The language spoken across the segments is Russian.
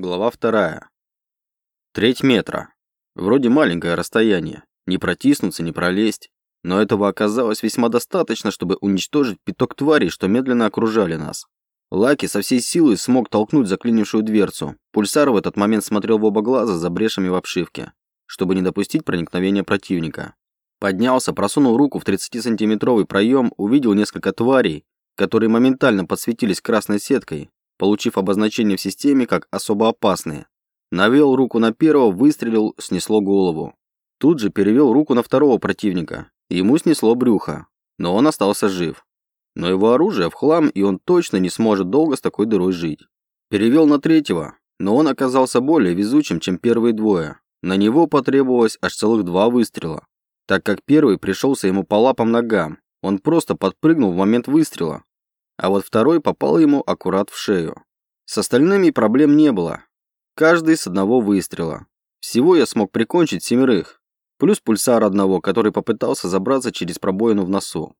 Глава вторая. Треть метра. Вроде маленькое расстояние. Не протиснуться, не пролезть. Но этого оказалось весьма достаточно, чтобы уничтожить пяток тварей, что медленно окружали нас. Лаки со всей силы смог толкнуть заклинившую дверцу. Пульсар в этот момент смотрел в оба глаза за брешами в обшивке, чтобы не допустить проникновения противника. Поднялся, просунул руку в 30-сантиметровый проем, увидел несколько тварей, которые моментально подсветились красной сеткой, получив обозначение в системе как особо опасные. Навел руку на первого, выстрелил, снесло голову. Тут же перевел руку на второго противника. Ему снесло брюхо, но он остался жив. Но его оружие в хлам, и он точно не сможет долго с такой дырой жить. Перевел на третьего, но он оказался более везучим, чем первые двое. На него потребовалось аж целых два выстрела, так как первый пришелся ему по лапам ногам. Он просто подпрыгнул в момент выстрела, а вот второй попал ему аккурат в шею. С остальными проблем не было. Каждый с одного выстрела. Всего я смог прикончить семерых, плюс пульсар одного, который попытался забраться через пробоину в носу.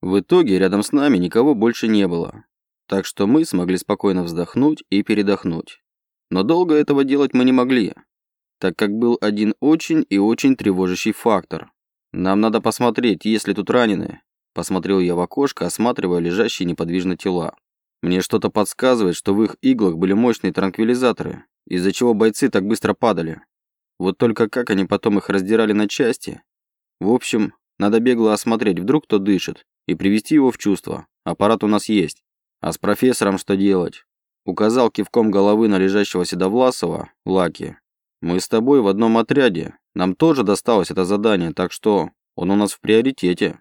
В итоге рядом с нами никого больше не было, так что мы смогли спокойно вздохнуть и передохнуть. Но долго этого делать мы не могли, так как был один очень и очень тревожащий фактор. Нам надо посмотреть, есть ли тут раненые, Посмотрел я в окошко, осматривая лежащие неподвижно тела. Мне что-то подсказывает, что в их иглах были мощные транквилизаторы, из-за чего бойцы так быстро падали. Вот только как они потом их раздирали на части. В общем, надо бегло осмотреть, вдруг кто дышит, и привести его в чувство. Аппарат у нас есть. А с профессором что делать? Указал кивком головы на лежащего Седовласова, Лаки. Мы с тобой в одном отряде. Нам тоже досталось это задание, так что он у нас в приоритете.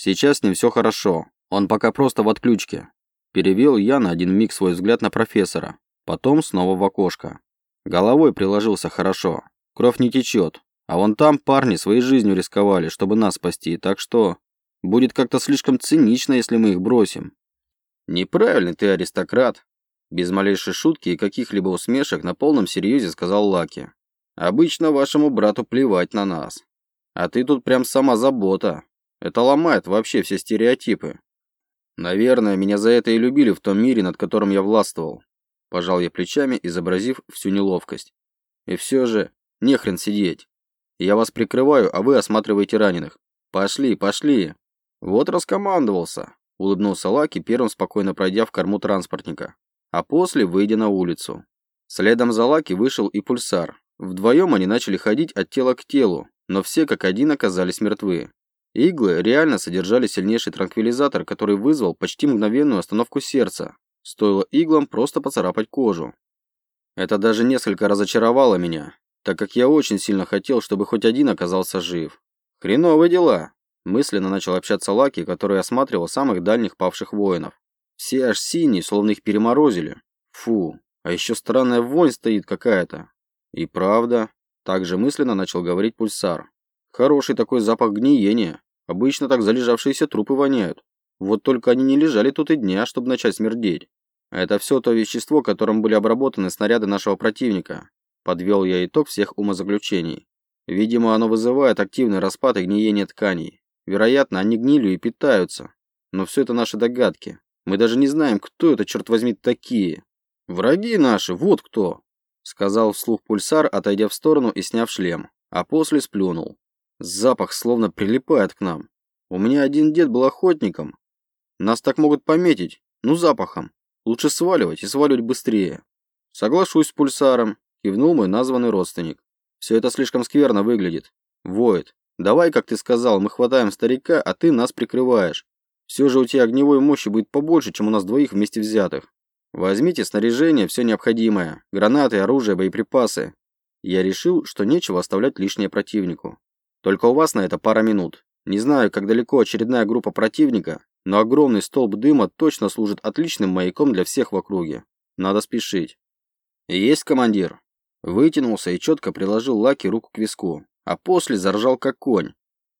Сейчас с ним все хорошо. Он пока просто в отключке. Перевел я на один миг свой взгляд на профессора. Потом снова в окошко. Головой приложился хорошо. Кровь не течет. А вон там парни своей жизнью рисковали, чтобы нас спасти. Так что будет как-то слишком цинично, если мы их бросим. Неправильный ты аристократ. Без малейшей шутки и каких-либо усмешек на полном серьезе сказал Лаки. Обычно вашему брату плевать на нас. А ты тут прям сама забота. Это ломает вообще все стереотипы. Наверное, меня за это и любили в том мире, над которым я властвовал. Пожал я плечами, изобразив всю неловкость. И все же, нехрен сидеть. Я вас прикрываю, а вы осматриваете раненых. Пошли, пошли. Вот раскомандовался. Улыбнулся Лаки, первым спокойно пройдя в корму транспортника. А после выйдя на улицу. Следом за Лаки вышел и пульсар. Вдвоем они начали ходить от тела к телу, но все как один оказались мертвы. Иглы реально содержали сильнейший транквилизатор, который вызвал почти мгновенную остановку сердца. Стоило иглам просто поцарапать кожу. Это даже несколько разочаровало меня, так как я очень сильно хотел, чтобы хоть один оказался жив. Хреновые дела. Мысленно начал общаться Лаки, который осматривал самых дальних павших воинов. Все аж синие, словно их переморозили. Фу, а еще странная вонь стоит какая-то. И правда, также мысленно начал говорить пульсар. Хороший такой запах гниения. Обычно так залежавшиеся трупы воняют. Вот только они не лежали тут и дня, чтобы начать смердеть. Это все то вещество, которым были обработаны снаряды нашего противника. Подвел я итог всех умозаключений. Видимо, оно вызывает активный распад и гниение тканей. Вероятно, они гнилью и питаются. Но все это наши догадки. Мы даже не знаем, кто это, черт возьми, такие. Враги наши, вот кто. Сказал вслух пульсар, отойдя в сторону и сняв шлем. А после сплюнул. Запах словно прилипает к нам. У меня один дед был охотником. Нас так могут пометить. Ну, запахом. Лучше сваливать и сваливать быстрее. Соглашусь с пульсаром, кивнул мой названный родственник. Все это слишком скверно выглядит. Воет. Давай, как ты сказал, мы хватаем старика, а ты нас прикрываешь. Все же у тебя огневой мощи будет побольше, чем у нас двоих вместе взятых. Возьмите снаряжение, все необходимое. Гранаты, оружие, боеприпасы. Я решил, что нечего оставлять лишнее противнику. Только у вас на это пара минут. Не знаю, как далеко очередная группа противника, но огромный столб дыма точно служит отличным маяком для всех в округе. Надо спешить. Есть командир. Вытянулся и четко приложил Лаки руку к виску, а после заржал как конь,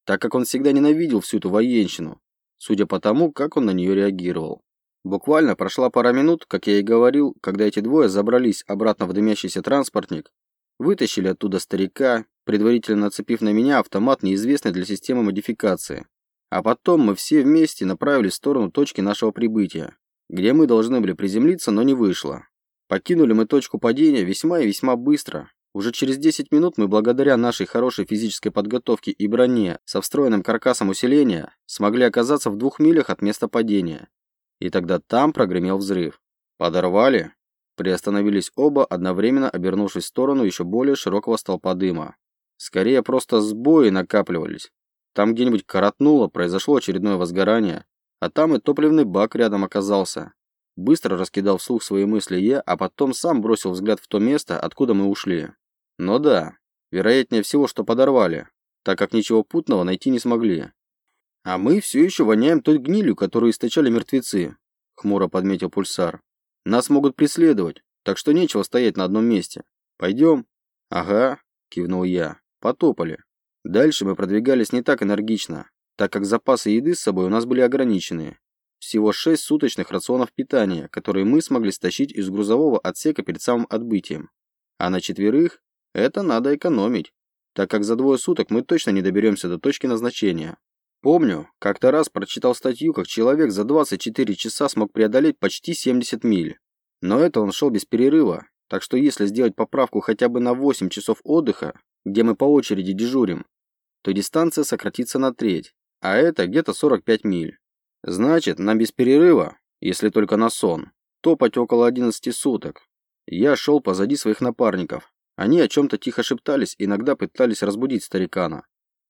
так как он всегда ненавидел всю эту военщину, судя по тому, как он на нее реагировал. Буквально прошла пара минут, как я и говорил, когда эти двое забрались обратно в дымящийся транспортник, вытащили оттуда старика, предварительно нацепив на меня автомат неизвестной для системы модификации. А потом мы все вместе направились в сторону точки нашего прибытия, где мы должны были приземлиться, но не вышло. Покинули мы точку падения весьма и весьма быстро. Уже через 10 минут мы, благодаря нашей хорошей физической подготовке и броне со встроенным каркасом усиления, смогли оказаться в двух милях от места падения. И тогда там прогремел взрыв. Подорвали. Приостановились оба, одновременно обернувшись в сторону еще более широкого столпа дыма. Скорее, просто сбои накапливались. Там где-нибудь коротнуло, произошло очередное возгорание, а там и топливный бак рядом оказался. Быстро раскидал вслух свои мысли я, а потом сам бросил взгляд в то место, откуда мы ушли. Но да, вероятнее всего, что подорвали, так как ничего путного найти не смогли. А мы все еще воняем той гнилью, которую источали мертвецы, хмуро подметил пульсар. Нас могут преследовать, так что нечего стоять на одном месте. Пойдем? Ага, кивнул я. Потопали. Дальше мы продвигались не так энергично, так как запасы еды с собой у нас были ограничены. Всего шесть суточных рационов питания, которые мы смогли стащить из грузового отсека перед самым отбытием. А на четверых это надо экономить, так как за двое суток мы точно не доберемся до точки назначения. Помню, как-то раз прочитал статью, как человек за 24 часа смог преодолеть почти 70 миль. Но это он шел без перерыва, так что если сделать поправку хотя бы на 8 часов отдыха, где мы по очереди дежурим, то дистанция сократится на треть, а это где-то 45 миль. Значит, нам без перерыва, если только на сон, топать около 11 суток. Я шел позади своих напарников. Они о чем-то тихо шептались, иногда пытались разбудить старикана.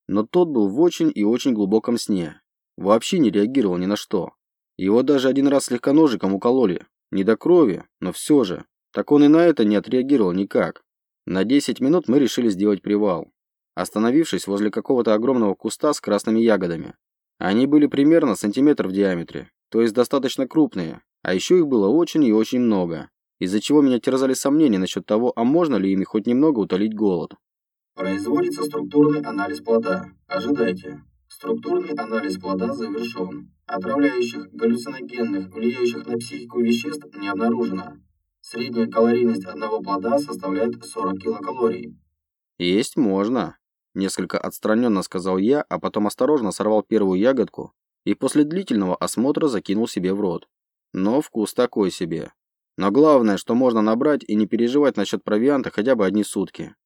Но тот был в очень и очень глубоком сне. Вообще не реагировал ни на что. Его даже один раз слегка ножиком укололи. Не до крови, но все же. Так он и на это не отреагировал никак. На 10 минут мы решили сделать привал, остановившись возле какого-то огромного куста с красными ягодами. Они были примерно сантиметр в диаметре, то есть достаточно крупные, а еще их было очень и очень много, из-за чего меня терзали сомнения насчет того, а можно ли ими хоть немного утолить голод. Производится структурный анализ плода. Ожидайте. Структурный анализ плода завершен. Отравляющих, галлюциногенных, влияющих на психику веществ не обнаружено. Средняя калорийность одного плода составляет 40 килокалорий. Есть можно. Несколько отстраненно сказал я, а потом осторожно сорвал первую ягодку и после длительного осмотра закинул себе в рот. Но вкус такой себе. Но главное, что можно набрать и не переживать насчет провианта хотя бы одни сутки.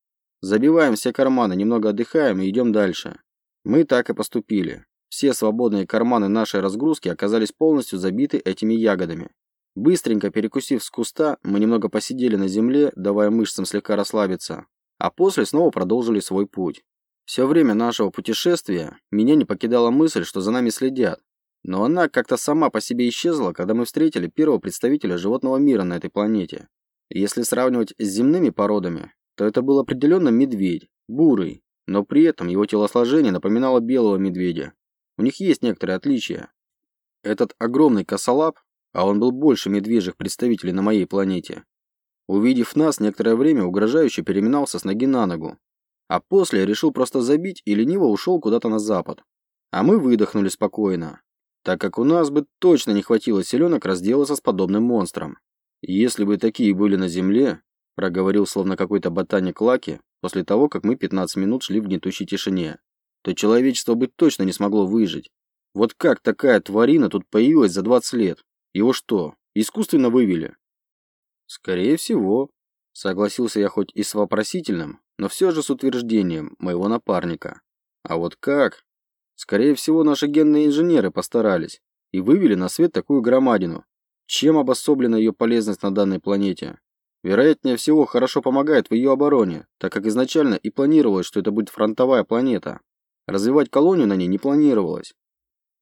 Забиваем все карманы, немного отдыхаем и идем дальше. Мы так и поступили. Все свободные карманы нашей разгрузки оказались полностью забиты этими ягодами. Быстренько перекусив с куста, мы немного посидели на земле, давая мышцам слегка расслабиться, а после снова продолжили свой путь. Все время нашего путешествия меня не покидала мысль, что за нами следят. Но она как-то сама по себе исчезла, когда мы встретили первого представителя животного мира на этой планете. Если сравнивать с земными породами, то это был определенно медведь, бурый, но при этом его телосложение напоминало белого медведя. У них есть некоторые отличия. Этот огромный косолап а он был больше медвежьих представителей на моей планете. Увидев нас, некоторое время угрожающе переминался с ноги на ногу, а после решил просто забить и лениво ушел куда-то на запад. А мы выдохнули спокойно, так как у нас бы точно не хватило силенок разделаться с подобным монстром. Если бы такие были на Земле, проговорил словно какой-то ботаник Лаки после того, как мы 15 минут шли в гнетущей тишине, то человечество бы точно не смогло выжить. Вот как такая тварина тут появилась за 20 лет? Его что, искусственно вывели? Скорее всего. Согласился я хоть и с вопросительным, но все же с утверждением моего напарника. А вот как? Скорее всего, наши генные инженеры постарались и вывели на свет такую громадину. Чем обособлена ее полезность на данной планете? Вероятнее всего, хорошо помогает в ее обороне, так как изначально и планировалось, что это будет фронтовая планета. Развивать колонию на ней не планировалось.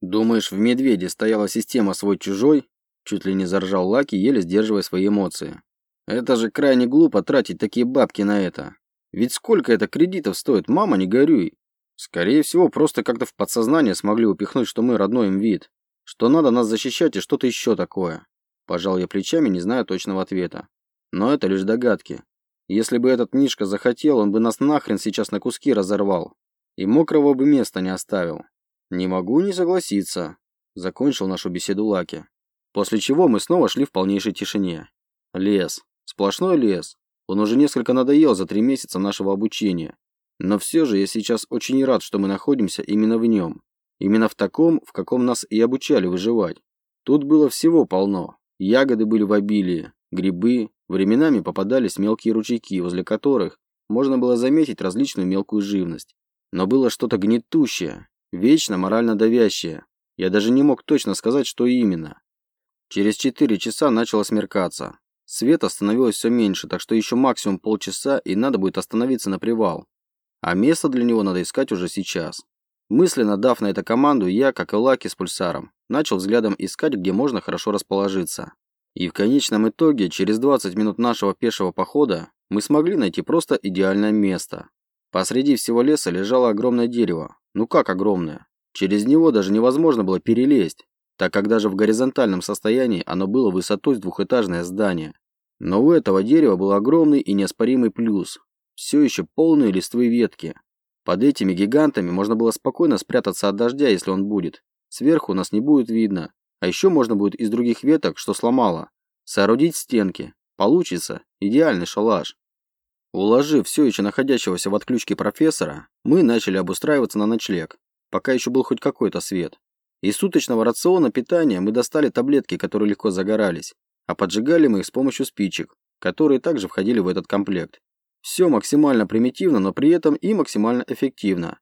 Думаешь, в Медведе стояла система свой-чужой, Чуть ли не заржал Лаки, еле сдерживая свои эмоции. Это же крайне глупо тратить такие бабки на это. Ведь сколько это кредитов стоит, мама, не горюй. Скорее всего, просто как-то в подсознание смогли упихнуть, что мы родной им вид. Что надо нас защищать и что-то еще такое. Пожал я плечами, не зная точного ответа. Но это лишь догадки. Если бы этот Мишка захотел, он бы нас нахрен сейчас на куски разорвал. И мокрого бы места не оставил. Не могу не согласиться. Закончил нашу беседу Лаки. После чего мы снова шли в полнейшей тишине. Лес. Сплошной лес. Он уже несколько надоел за три месяца нашего обучения. Но все же я сейчас очень рад, что мы находимся именно в нем. Именно в таком, в каком нас и обучали выживать. Тут было всего полно. Ягоды были в обилии, грибы, Временами попадались мелкие ручейки, возле которых можно было заметить различную мелкую живность. Но было что-то гнетущее, вечно морально давящее. Я даже не мог точно сказать, что именно. Через четыре часа начало смеркаться. Света становилось все меньше, так что еще максимум полчаса и надо будет остановиться на привал. А место для него надо искать уже сейчас. Мысленно дав на это команду, я, как и Лаки с пульсаром, начал взглядом искать, где можно хорошо расположиться. И в конечном итоге, через 20 минут нашего пешего похода, мы смогли найти просто идеальное место. Посреди всего леса лежало огромное дерево. Ну как огромное? Через него даже невозможно было перелезть так как даже в горизонтальном состоянии оно было высотой с двухэтажное здание. Но у этого дерева был огромный и неоспоримый плюс. Все еще полные листвы ветки. Под этими гигантами можно было спокойно спрятаться от дождя, если он будет. Сверху нас не будет видно. А еще можно будет из других веток, что сломало, соорудить стенки. Получится идеальный шалаш. Уложив все еще находящегося в отключке профессора, мы начали обустраиваться на ночлег, пока еще был хоть какой-то свет. Из суточного рациона питания мы достали таблетки, которые легко загорались, а поджигали мы их с помощью спичек, которые также входили в этот комплект. Все максимально примитивно, но при этом и максимально эффективно.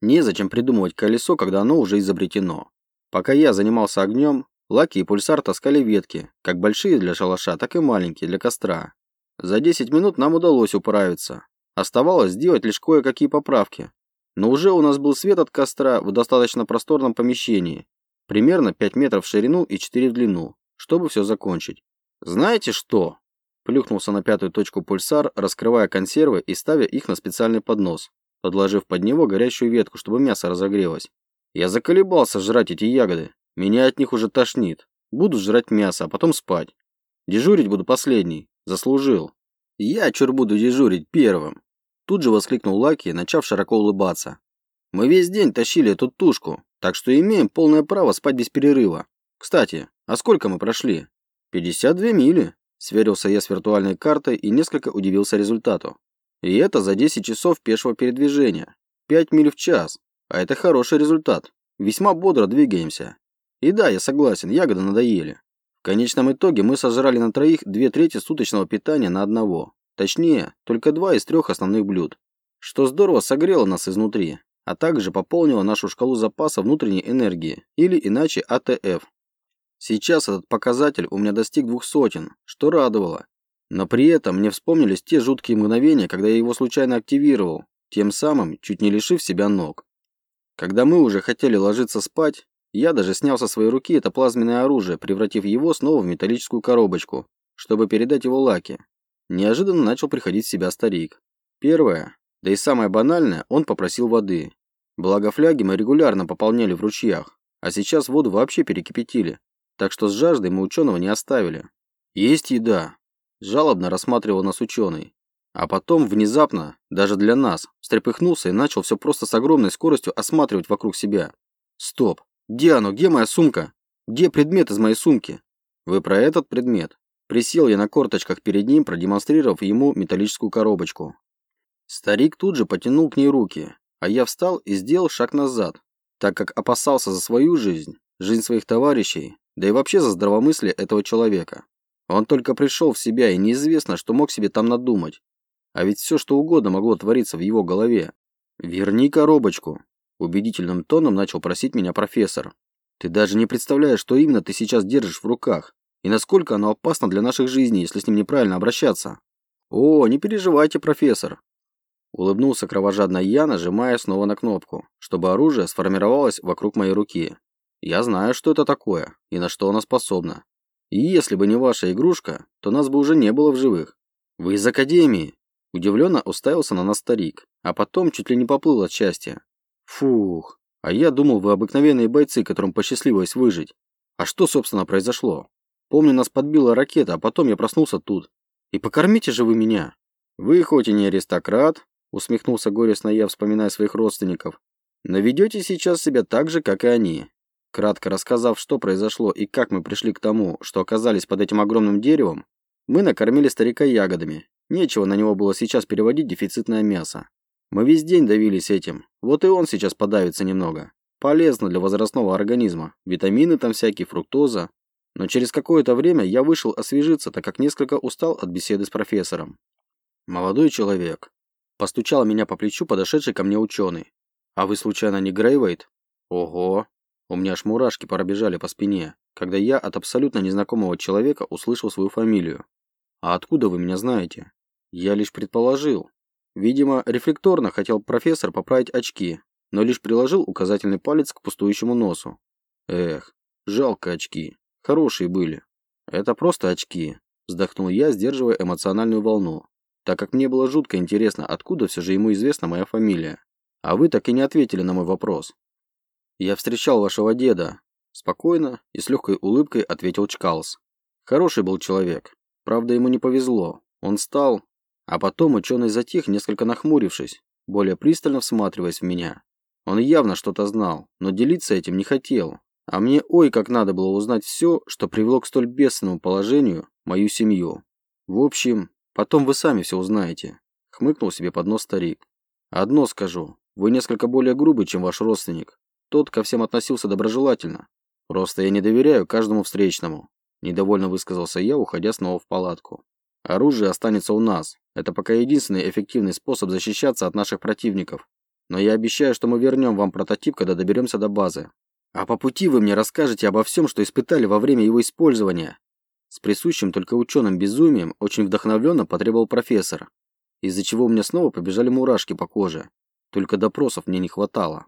Незачем придумывать колесо, когда оно уже изобретено. Пока я занимался огнем, Лаки и Пульсар таскали ветки, как большие для шалаша, так и маленькие для костра. За 10 минут нам удалось управиться. Оставалось сделать лишь кое-какие поправки, но уже у нас был свет от костра в достаточно просторном помещении, примерно 5 метров в ширину и 4 в длину, чтобы все закончить. «Знаете что?» Плюхнулся на пятую точку пульсар, раскрывая консервы и ставя их на специальный поднос, подложив под него горящую ветку, чтобы мясо разогрелось. Я заколебался жрать эти ягоды. Меня от них уже тошнит. Буду жрать мясо, а потом спать. Дежурить буду последний. Заслужил. Я чур буду дежурить первым. Тут же воскликнул Лаки, начав широко улыбаться. «Мы весь день тащили эту тушку, так что имеем полное право спать без перерыва. Кстати, а сколько мы прошли?» «52 мили», – сверился я с виртуальной картой и несколько удивился результату. И это за 10 часов пешего передвижения. 5 миль в час. А это хороший результат. Весьма бодро двигаемся. И да, я согласен, ягоды надоели. В конечном итоге мы сожрали на троих две трети суточного питания на одного. Точнее, только два из трех основных блюд. Что здорово согрело нас изнутри, а также пополнило нашу шкалу запаса внутренней энергии, или иначе АТФ. Сейчас этот показатель у меня достиг двух сотен, что радовало. Но при этом мне вспомнились те жуткие мгновения, когда я его случайно активировал, тем самым чуть не лишив себя ног. Когда мы уже хотели ложиться спать, я даже снял со своей руки это плазменное оружие, превратив его снова в металлическую коробочку, чтобы передать его Лаке. Неожиданно начал приходить в себя старик. Первое, да и самое банальное, он попросил воды. Благо фляги мы регулярно пополняли в ручьях, а сейчас воду вообще перекипятили, так что с жаждой мы ученого не оставили. Есть еда. Жалобно рассматривал нас ученый. А потом, внезапно, даже для нас, встрепыхнулся и начал все просто с огромной скоростью осматривать вокруг себя. Стоп. Где оно? Где моя сумка? Где предмет из моей сумки? Вы про этот предмет? Присел я на корточках перед ним, продемонстрировав ему металлическую коробочку. Старик тут же потянул к ней руки, а я встал и сделал шаг назад, так как опасался за свою жизнь, жизнь своих товарищей, да и вообще за здравомыслие этого человека. Он только пришел в себя, и неизвестно, что мог себе там надумать. А ведь все, что угодно могло твориться в его голове. «Верни коробочку», – убедительным тоном начал просить меня профессор. «Ты даже не представляешь, что именно ты сейчас держишь в руках и насколько оно опасно для наших жизней, если с ним неправильно обращаться. О, не переживайте, профессор. Улыбнулся кровожадно я, нажимая снова на кнопку, чтобы оружие сформировалось вокруг моей руки. Я знаю, что это такое и на что оно способно. И если бы не ваша игрушка, то нас бы уже не было в живых. Вы из Академии. Удивленно уставился на нас старик, а потом чуть ли не поплыл от счастья. Фух, а я думал, вы обыкновенные бойцы, которым посчастливилось выжить. А что, собственно, произошло? Помню, нас подбила ракета, а потом я проснулся тут. И покормите же вы меня. Вы хоть и не аристократ, усмехнулся горестно я, вспоминая своих родственников, но ведете сейчас себя так же, как и они. Кратко рассказав, что произошло и как мы пришли к тому, что оказались под этим огромным деревом, мы накормили старика ягодами. Нечего на него было сейчас переводить дефицитное мясо. Мы весь день давились этим, вот и он сейчас подавится немного. Полезно для возрастного организма. Витамины там всякие, фруктоза. Но через какое-то время я вышел освежиться, так как несколько устал от беседы с профессором. Молодой человек. Постучал меня по плечу подошедший ко мне ученый. А вы случайно не Грейвейт? Ого. У меня аж мурашки пробежали по спине, когда я от абсолютно незнакомого человека услышал свою фамилию. А откуда вы меня знаете? Я лишь предположил. Видимо, рефлекторно хотел профессор поправить очки, но лишь приложил указательный палец к пустующему носу. Эх, жалко очки. Хорошие были. Это просто очки, вздохнул я, сдерживая эмоциональную волну, так как мне было жутко интересно, откуда все же ему известна моя фамилия. А вы так и не ответили на мой вопрос. Я встречал вашего деда. Спокойно и с легкой улыбкой ответил Чкалс. Хороший был человек. Правда, ему не повезло. Он стал... А потом ученый затих, несколько нахмурившись, более пристально всматриваясь в меня. Он явно что-то знал, но делиться этим не хотел. А мне ой как надо было узнать все, что привело к столь бедственному положению мою семью. В общем, потом вы сами все узнаете. Хмыкнул себе под нос старик. Одно скажу, вы несколько более грубый, чем ваш родственник. Тот ко всем относился доброжелательно. Просто я не доверяю каждому встречному. Недовольно высказался я, уходя снова в палатку. Оружие останется у нас. Это пока единственный эффективный способ защищаться от наших противников. Но я обещаю, что мы вернем вам прототип, когда доберемся до базы. А по пути вы мне расскажете обо всем, что испытали во время его использования. С присущим только ученым безумием очень вдохновленно потребовал профессор, из-за чего у меня снова побежали мурашки по коже. Только допросов мне не хватало.